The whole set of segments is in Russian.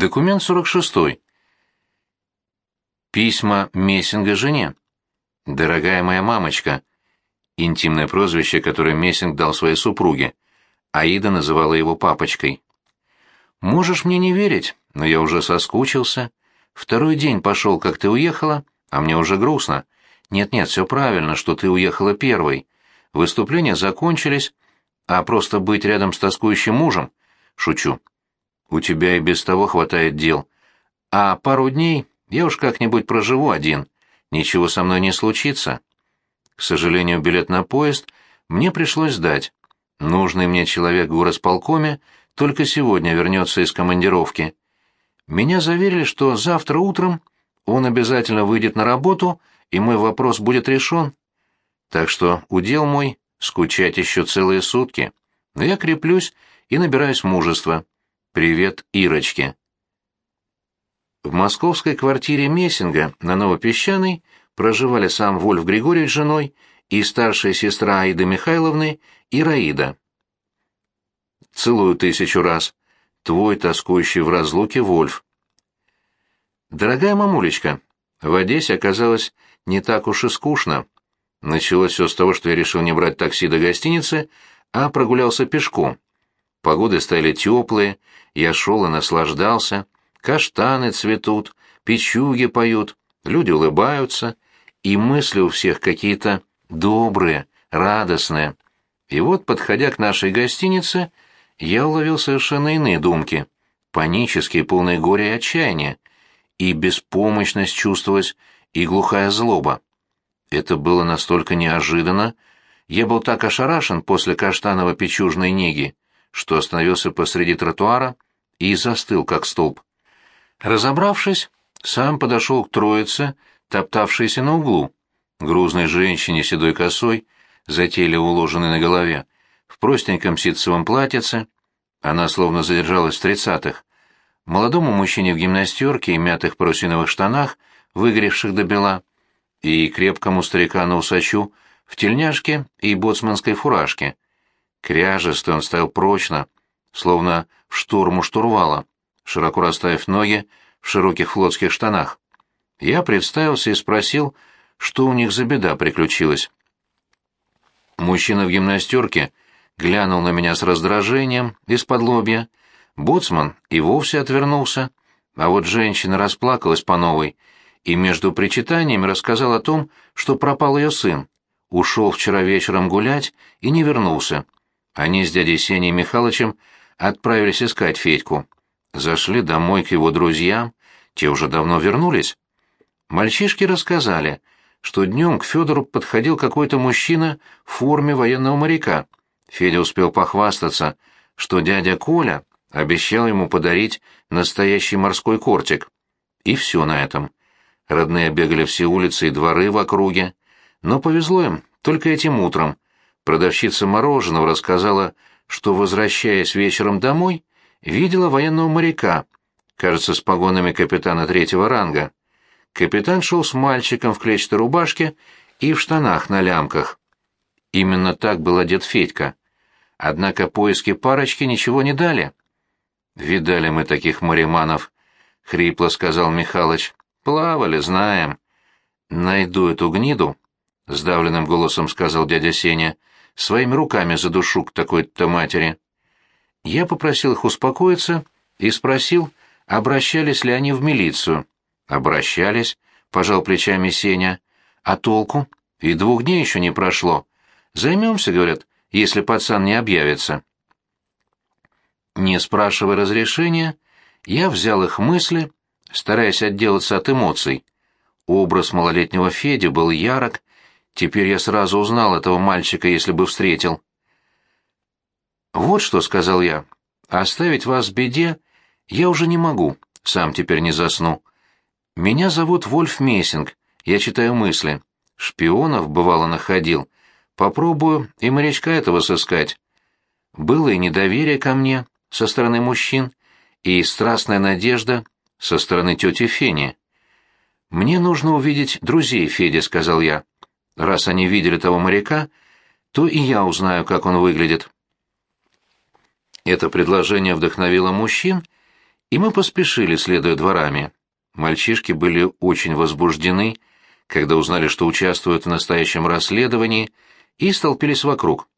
Документ 46. Письма Мессинга жене. «Дорогая моя мамочка», интимное прозвище, которое Мессинг дал своей супруге. Аида называла его папочкой. «Можешь мне не верить, но я уже соскучился. Второй день пошел, как ты уехала, а мне уже грустно. Нет-нет, все правильно, что ты уехала первой. Выступления закончились, а просто быть рядом с тоскующим мужем? Шучу. У тебя и без того хватает дел. А пару дней я уж как-нибудь проживу один. Ничего со мной не случится. К сожалению, билет на поезд мне пришлось сдать. Нужный мне человек в горосполкоме только сегодня вернется из командировки. Меня заверили, что завтра утром он обязательно выйдет на работу, и мой вопрос будет решен. Так что удел мой — скучать еще целые сутки. Но я креплюсь и набираюсь мужества. Привет, Ирочке. В московской квартире Мессинга на Новопесчаной проживали сам Вольф Григорьевич с женой и старшая сестра Аиды Михайловны Ираида. Целую тысячу раз. Твой тоскующий в разлуке Вольф. Дорогая мамулечка, в Одессе оказалось не так уж и скучно. Началось все с того, что я решил не брать такси до гостиницы, а прогулялся пешком. Погоды стали теплые, я шел и наслаждался. Каштаны цветут, печуги поют, люди улыбаются, и мысли у всех какие-то добрые, радостные. И вот, подходя к нашей гостинице, я уловил совершенно иные думки, панические, полные горя и отчаяния, и беспомощность чувствовалась, и глухая злоба. Это было настолько неожиданно, я был так ошарашен после каштаново-печужной неги, что остановился посреди тротуара и застыл, как столб. Разобравшись, сам подошел к троице, топтавшейся на углу, грузной женщине седой косой, затейливо уложенной на голове, в простеньком ситцевом платьице, она словно задержалась в тридцатых, молодому мужчине в гимнастерке и мятых парусиновых штанах, выгоревших до бела, и крепкому старикану-усачу в тельняшке и боцманской фуражке. Кряжестый он стоял прочно, словно в штурму штурвала, широко расставив ноги в широких флотских штанах. Я представился и спросил, что у них за беда приключилась. Мужчина в гимнастерке глянул на меня с раздражением из-под лобья. Боцман и вовсе отвернулся, а вот женщина расплакалась по новой и между причитаниями рассказал о том, что пропал ее сын. Ушел вчера вечером гулять и не вернулся. Они с дядей Сеней Михайловичем отправились искать Федьку. Зашли домой к его друзьям, те уже давно вернулись. Мальчишки рассказали, что днем к Федору подходил какой-то мужчина в форме военного моряка. Федя успел похвастаться, что дядя Коля обещал ему подарить настоящий морской кортик. И все на этом. Родные бегали все улицы и дворы в округе. Но повезло им только этим утром. Продавщица мороженого рассказала, что, возвращаясь вечером домой, видела военного моряка, кажется, с погонами капитана третьего ранга. Капитан шел с мальчиком в клетчатой рубашке и в штанах на лямках. Именно так был одет Федька. Однако поиски парочки ничего не дали. «Видали мы таких мариманов», — хрипло сказал Михалыч. «Плавали, знаем». «Найду эту гниду», — сдавленным голосом сказал дядя Сеня, — «своими руками задушу к такой-то матери». Я попросил их успокоиться и спросил, обращались ли они в милицию. «Обращались», — пожал плечами Сеня. «А толку? И двух дней еще не прошло. Займемся, — говорят, — если пацан не объявится». Не спрашивая разрешения, я взял их мысли, стараясь отделаться от эмоций. Образ малолетнего Феди был ярок, теперь я сразу узнал этого мальчика, если бы встретил. «Вот что», — сказал я, — «оставить вас в беде я уже не могу, сам теперь не засну. Меня зовут Вольф Мессинг, я читаю мысли. Шпионов, бывало, находил. Попробую и морячка этого сыскать. Было и недоверие ко мне со стороны мужчин, и страстная надежда со стороны тети Фени. «Мне нужно увидеть друзей Феди», — сказал я. «Раз они видели того моряка, то и я узнаю, как он выглядит». Это предложение вдохновило мужчин, И мы поспешили, следуя дворами. Мальчишки были очень возбуждены, когда узнали, что участвуют в настоящем расследовании, и столпились вокруг.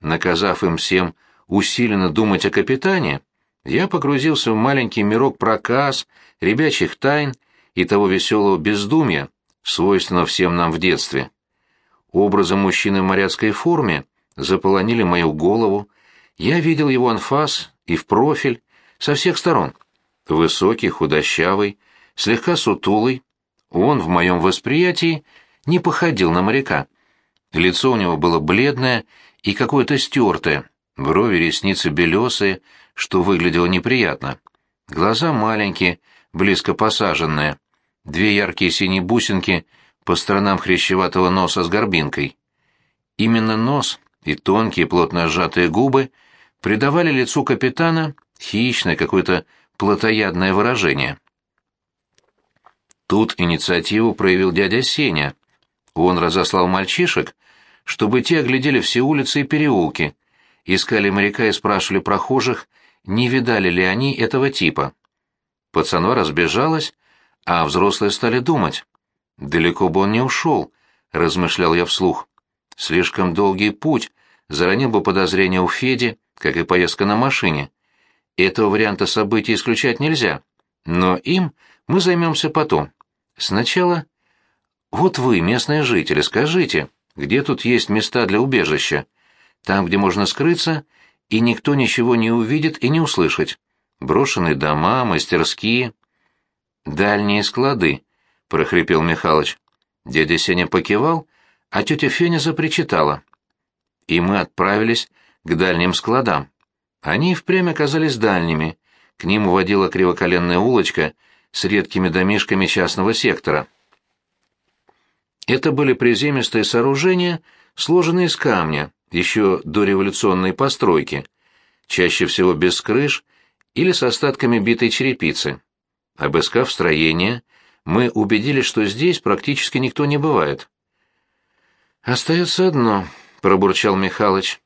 Наказав им всем усиленно думать о капитане, я погрузился в маленький мирок проказ, ребячих тайн и того веселого бездумья, свойственного всем нам в детстве. Образы мужчины в моряцкой форме заполонили мою голову, я видел его анфас и в профиль, со всех сторон. Высокий, худощавый, слегка сутулый, он в моем восприятии не походил на моряка. Лицо у него было бледное и какое-то стертое, брови, ресницы белесые, что выглядело неприятно. Глаза маленькие, близко посаженные, две яркие синие бусинки по сторонам хрящеватого носа с горбинкой. Именно нос и тонкие плотно сжатые губы придавали лицу капитана хищное какое-то плотоядное выражение. Тут инициативу проявил дядя Сеня. Он разослал мальчишек, чтобы те оглядели все улицы и переулки, искали моряка и спрашивали прохожих, не видали ли они этого типа. Пацанва разбежалась, а взрослые стали думать. «Далеко бы он не ушел», — размышлял я вслух. «Слишком долгий путь, заронил бы подозрения у Феди, как и поездка на машине. Этого варианта событий исключать нельзя, но им мы займемся потом. Сначала... Вот вы, местные жители, скажите, где тут есть места для убежища? Там, где можно скрыться, и никто ничего не увидит и не услышать. Брошенные дома, мастерские. Дальние склады, — прохрипел Михалыч. Дядя Сеня покивал, а тетя Феня запричитала. И мы отправились к дальним складам. Они впрямь оказались дальними. К ним уводила кривоколенная улочка с редкими домишками частного сектора. Это были приземистые сооружения, сложенные из камня, еще до революционной постройки, чаще всего без крыш или с остатками битой черепицы. Обыскав строение, мы убедились, что здесь практически никто не бывает. «Остается одно», — пробурчал Михалыч.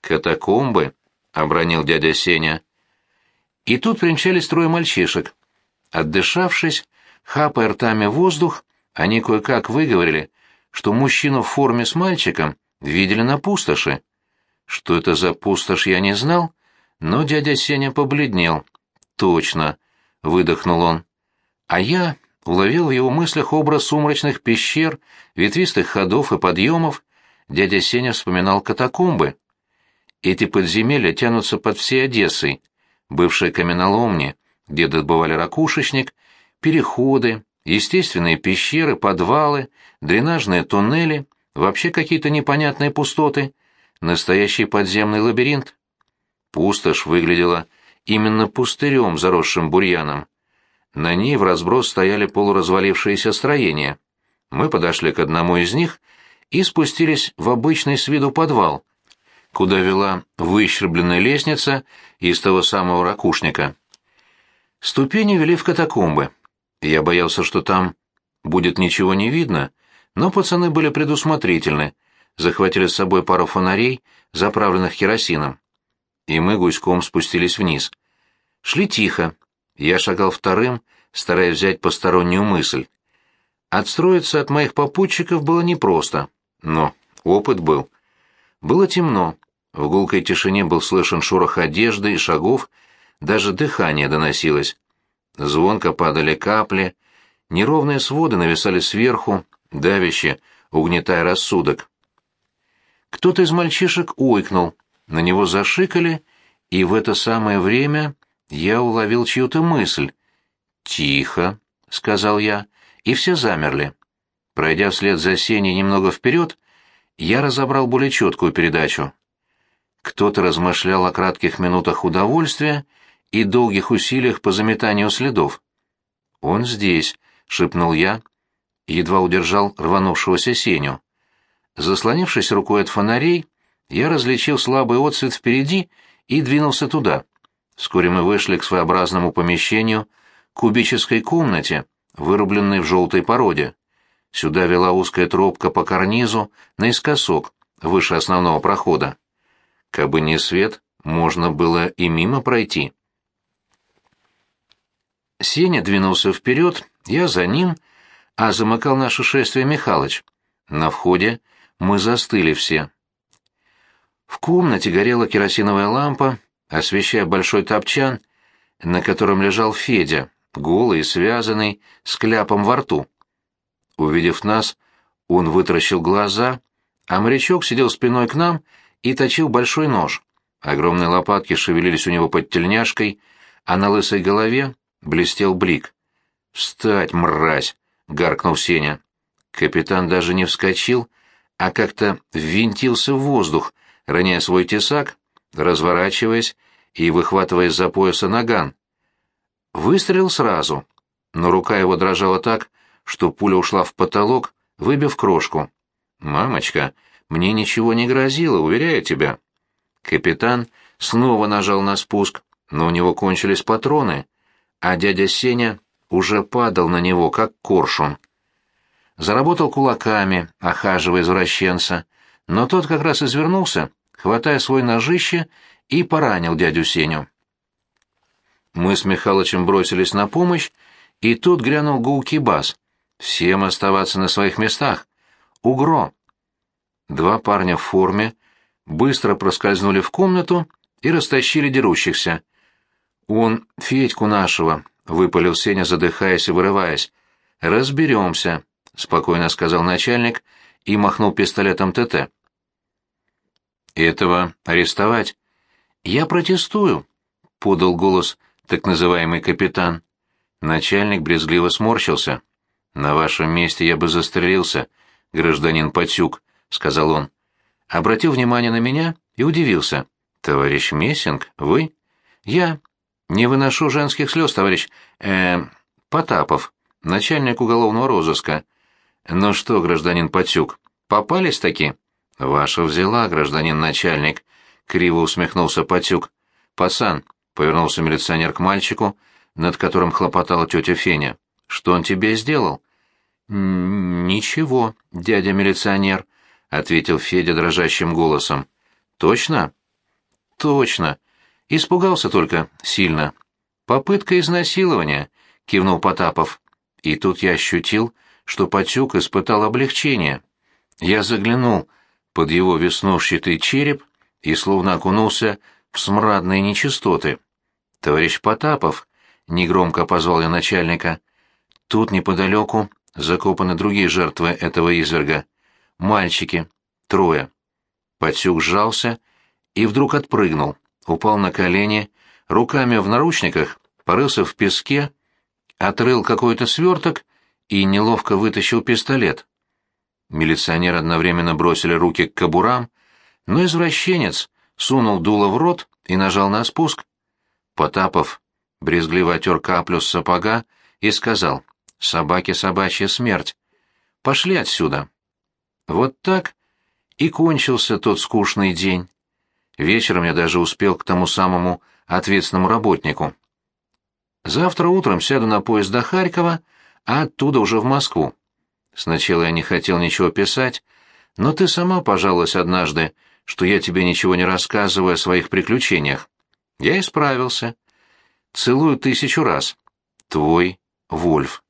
«Катакомбы», — обронил дядя Сеня. И тут примчались трое мальчишек. Отдышавшись, хапая ртами воздух, они кое-как выговорили, что мужчину в форме с мальчиком видели на пустоши. Что это за пустошь, я не знал, но дядя Сеня побледнел. «Точно», — выдохнул он. А я уловил в его мыслях образ сумрачных пещер, ветвистых ходов и подъемов. Дядя Сеня вспоминал катакомбы. Эти подземелья тянутся под всей Одессой, бывшие каменоломни, где добывали ракушечник, переходы, естественные пещеры, подвалы, дренажные туннели, вообще какие-то непонятные пустоты, настоящий подземный лабиринт. Пустошь выглядела именно пустырем, заросшим бурьяном. На ней в разброс стояли полуразвалившиеся строения. Мы подошли к одному из них и спустились в обычный с виду подвал, куда вела выщербленная лестница из того самого ракушника. Ступени вели в катакомбы. Я боялся, что там будет ничего не видно, но пацаны были предусмотрительны, захватили с собой пару фонарей, заправленных керосином. И мы гуськом спустились вниз. Шли тихо. Я шагал вторым, стараясь взять постороннюю мысль. Отстроиться от моих попутчиков было непросто, но опыт был. Было темно, в гулкой тишине был слышен шорох одежды и шагов, даже дыхание доносилось. Звонко падали капли, неровные своды нависали сверху, давяще, угнетая рассудок. Кто-то из мальчишек ойкнул, на него зашикали, и в это самое время я уловил чью-то мысль. «Тихо», — сказал я, и все замерли. Пройдя вслед за Сеней немного вперед, я разобрал более четкую передачу. Кто-то размышлял о кратких минутах удовольствия и долгих усилиях по заметанию следов. «Он здесь», — шепнул я, едва удержал рванувшегося Сеню. Заслонившись рукой от фонарей, я различил слабый отсвет впереди и двинулся туда. Вскоре мы вышли к своеобразному помещению, кубической комнате, вырубленной в желтой породе. Сюда вела узкая тропка по карнизу наискосок, выше основного прохода. Кабы не свет, можно было и мимо пройти. Сеня двинулся вперед, я за ним, а замыкал наше шествие Михалыч. На входе мы застыли все. В комнате горела керосиновая лампа, освещая большой топчан, на котором лежал Федя, голый и связанный, с кляпом во рту. Увидев нас, он вытаращил глаза, а морячок сидел спиной к нам и точил большой нож. Огромные лопатки шевелились у него под тельняшкой, а на лысой голове блестел блик. «Встать, мразь!» — гаркнул Сеня. Капитан даже не вскочил, а как-то ввинтился в воздух, роняя свой тесак, разворачиваясь и выхватывая из-за пояса наган. Выстрелил сразу, но рука его дрожала так, что пуля ушла в потолок, выбив крошку. «Мамочка, мне ничего не грозило, уверяю тебя». Капитан снова нажал на спуск, но у него кончились патроны, а дядя Сеня уже падал на него, как коршун. Заработал кулаками, охаживая извращенца, но тот как раз извернулся, хватая свой ножище, и поранил дядю Сеню. Мы с Михалычем бросились на помощь, и тут грянул гулкий бас. «Всем оставаться на своих местах! Угро!» Два парня в форме быстро проскользнули в комнату и растащили дерущихся. «Он Федьку нашего», — выпалил Сеня, задыхаясь и вырываясь. «Разберемся», — спокойно сказал начальник и махнул пистолетом ТТ. «Этого арестовать?» «Я протестую», — подал голос так называемый капитан. Начальник брезгливо сморщился. «На вашем месте я бы застрелился, гражданин Патюк», — сказал он. Обратил внимание на меня и удивился. «Товарищ Мессинг, вы?» «Я. Не выношу женских слез, товарищ... э Потапов, начальник уголовного розыска. Ну что, гражданин Патюк, попались таки?» «Ваша взяла, гражданин начальник», — криво усмехнулся Патюк. «Пацан, — повернулся милиционер к мальчику, над которым хлопотала тетя Феня. «Что он тебе сделал?» «Ничего, дядя милиционер», — ответил Федя дрожащим голосом. «Точно?» «Точно. Испугался только сильно. Попытка изнасилования», — кивнул Потапов. И тут я ощутил, что Патюк испытал облегчение. Я заглянул под его веснушчатый череп и словно окунулся в смрадные нечистоты. «Товарищ Потапов», — негромко позвал я начальника, — «тут неподалеку закопаны другие жертвы этого изверга. Мальчики. Трое». Подсюк сжался и вдруг отпрыгнул, упал на колени, руками в наручниках, порылся в песке, отрыл какой-то сверток и неловко вытащил пистолет. Милиционеры одновременно бросили руки к кобурам, но извращенец сунул дуло в рот и нажал на спуск. Потапов брезгливо отер каплю с сапога и сказал «Собаке собачья смерть. Пошли отсюда». Вот так и кончился тот скучный день. Вечером я даже успел к тому самому ответственному работнику. Завтра утром сяду на поезд до Харькова, а оттуда уже в Москву. Сначала я не хотел ничего писать, но ты сама пожаловалась однажды, что я тебе ничего не рассказываю о своих приключениях. Я исправился. Целую тысячу раз. Твой Вольф.